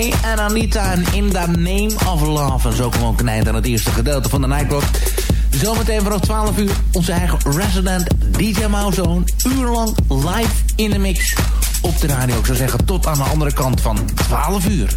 En Anita en In the Name of Love. En zo komen we ook een aan het eerste gedeelte van de Nightclub. Zometeen vanaf 12 uur onze eigen resident DJ Mouzone. Uurlang live in de mix op de radio. Ik zou zeggen tot aan de andere kant van 12 uur.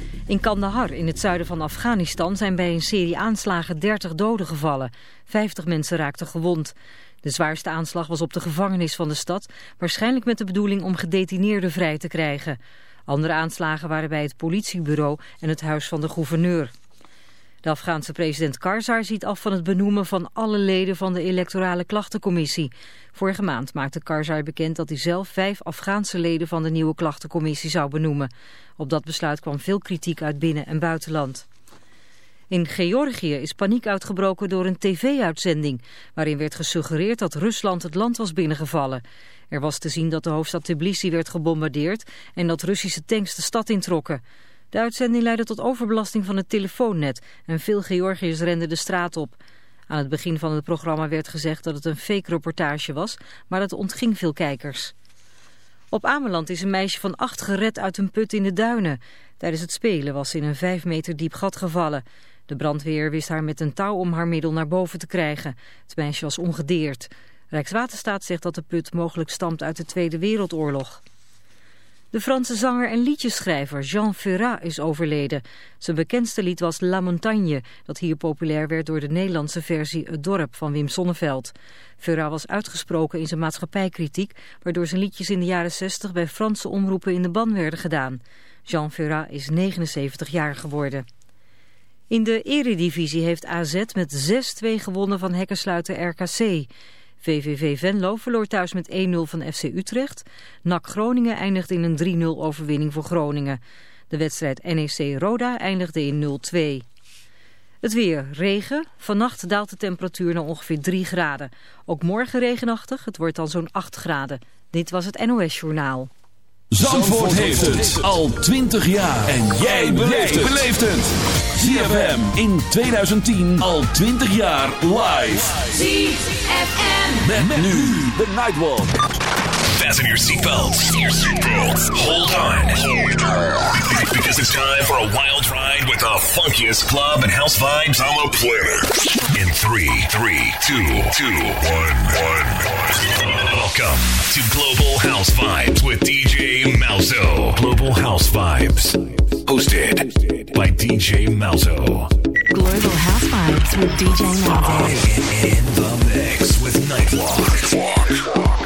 In Kandahar, in het zuiden van Afghanistan, zijn bij een serie aanslagen 30 doden gevallen. 50 mensen raakten gewond. De zwaarste aanslag was op de gevangenis van de stad, waarschijnlijk met de bedoeling om gedetineerden vrij te krijgen. Andere aanslagen waren bij het politiebureau en het huis van de gouverneur. De Afghaanse president Karzai ziet af van het benoemen van alle leden van de electorale klachtencommissie. Vorige maand maakte Karzai bekend dat hij zelf vijf Afghaanse leden van de nieuwe klachtencommissie zou benoemen. Op dat besluit kwam veel kritiek uit binnen- en buitenland. In Georgië is paniek uitgebroken door een tv-uitzending... waarin werd gesuggereerd dat Rusland het land was binnengevallen. Er was te zien dat de hoofdstad Tbilisi werd gebombardeerd... en dat Russische tanks de stad introkken. De uitzending leidde tot overbelasting van het telefoonnet... en veel Georgiërs renden de straat op. Aan het begin van het programma werd gezegd dat het een fake-reportage was... maar dat ontging veel kijkers. Op Ameland is een meisje van acht gered uit een put in de duinen. Tijdens het spelen was ze in een vijf meter diep gat gevallen... De brandweer wist haar met een touw om haar middel naar boven te krijgen. Het meisje was ongedeerd. Rijkswaterstaat zegt dat de put mogelijk stamt uit de Tweede Wereldoorlog. De Franse zanger en liedjeschrijver Jean Ferrat is overleden. Zijn bekendste lied was La Montagne, dat hier populair werd door de Nederlandse versie Het Dorp van Wim Sonneveld. Ferrat was uitgesproken in zijn maatschappijkritiek, waardoor zijn liedjes in de jaren 60 bij Franse omroepen in de ban werden gedaan. Jean Ferrat is 79 jaar geworden. In de eredivisie heeft AZ met 6-2 gewonnen van hekkersluiter RKC. VVV Venlo verloor thuis met 1-0 van FC Utrecht. NAC Groningen eindigde in een 3-0 overwinning voor Groningen. De wedstrijd NEC Roda eindigde in 0-2. Het weer, regen. Vannacht daalt de temperatuur naar ongeveer 3 graden. Ook morgen regenachtig, het wordt dan zo'n 8 graden. Dit was het NOS Journaal. Zandvoort, heeft het al 20 jaar. En jij beleeft het. ZFM in 2010 al 20 jaar live. ZFM. Met, met nu de Nightwalk. Fasten your seatbelts. Hold on. Because it's time for a wild ride with the funkiest club and house vibes on the planet. In 3, 3, 2, 2, 1, 1. Welcome to Global House Vibes with DJ Malzo. Global House Vibes. Hosted by DJ Malzo. Global House Vibes with DJ Malzo. In, in the mix with Nightwalk.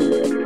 Yeah.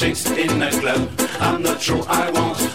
Chicks in a club. I'm not sure I want.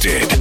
Twisted.